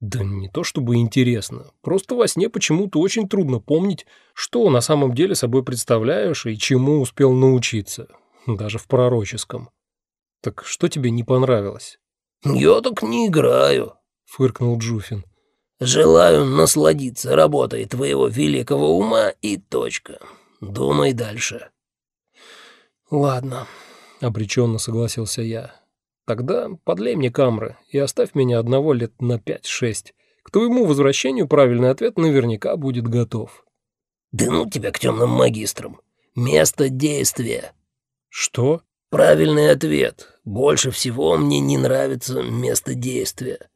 Да не то чтобы интересно, просто во сне почему-то очень трудно помнить, что на самом деле собой представляешь и чему успел научиться, даже в пророческом. Так что тебе не понравилось? «Я так не играю», — фыркнул Джуфин. «Желаю насладиться работой твоего великого ума и точка. Думай дальше». «Ладно», — обреченно согласился я. Тогда подлей мне камры и оставь меня одного лет на пять-шесть. К твоему возвращению правильный ответ наверняка будет готов». «Да ну тебя к темным магистрам! Место действия!» «Что?» «Правильный ответ. Больше всего мне не нравится место действия.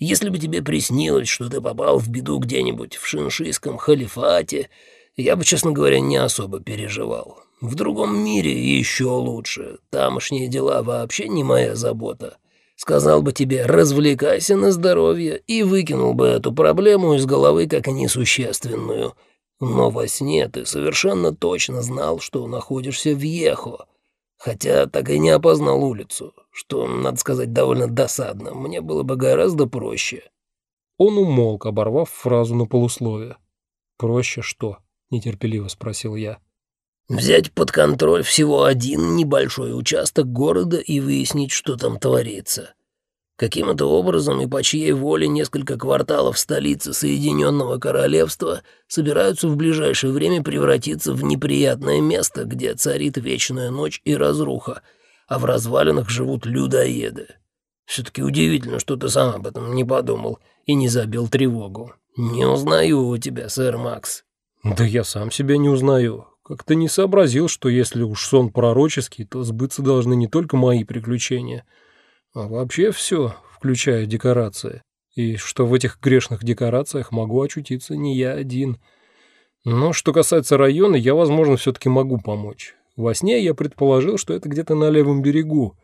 Если бы тебе приснилось, что ты попал в беду где-нибудь в шиншийском халифате, я бы, честно говоря, не особо переживал. В другом мире еще лучше. Тамошние дела вообще не моя забота. Сказал бы тебе «развлекайся на здоровье» и выкинул бы эту проблему из головы как несущественную. Но во сне ты совершенно точно знал, что находишься в Ехо, хотя так и не опознал улицу, что, надо сказать, довольно досадно. Мне было бы гораздо проще». Он умолк, оборвав фразу на полусловие. «Проще что?» — нетерпеливо спросил я. Взять под контроль всего один небольшой участок города и выяснить, что там творится. Каким-то образом и по чьей воле несколько кварталов столицы Соединенного Королевства собираются в ближайшее время превратиться в неприятное место, где царит вечная ночь и разруха, а в развалинах живут людоеды. Все-таки удивительно, что ты сам об этом не подумал и не забил тревогу. Не узнаю у тебя, сэр Макс. Да я сам себя не узнаю. Как-то не сообразил, что если уж сон пророческий, то сбыться должны не только мои приключения, а вообще все, включая декорации. И что в этих грешных декорациях могу очутиться не я один. Но что касается района, я, возможно, все-таки могу помочь. Во сне я предположил, что это где-то на левом берегу,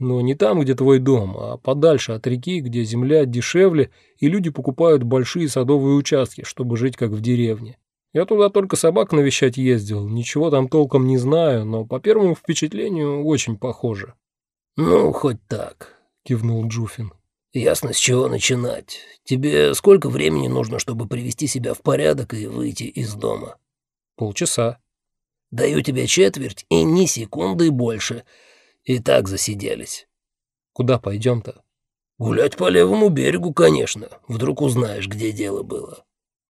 но не там, где твой дом, а подальше от реки, где земля дешевле, и люди покупают большие садовые участки, чтобы жить как в деревне. Я туда только собак навещать ездил, ничего там толком не знаю, но по первому впечатлению очень похоже». «Ну, хоть так», — кивнул Джуфин. «Ясно, с чего начинать. Тебе сколько времени нужно, чтобы привести себя в порядок и выйти из дома?» «Полчаса». «Даю тебе четверть и ни секунды больше. И так засиделись». «Куда пойдем-то?» «Гулять по левому берегу, конечно. Вдруг узнаешь, где дело было».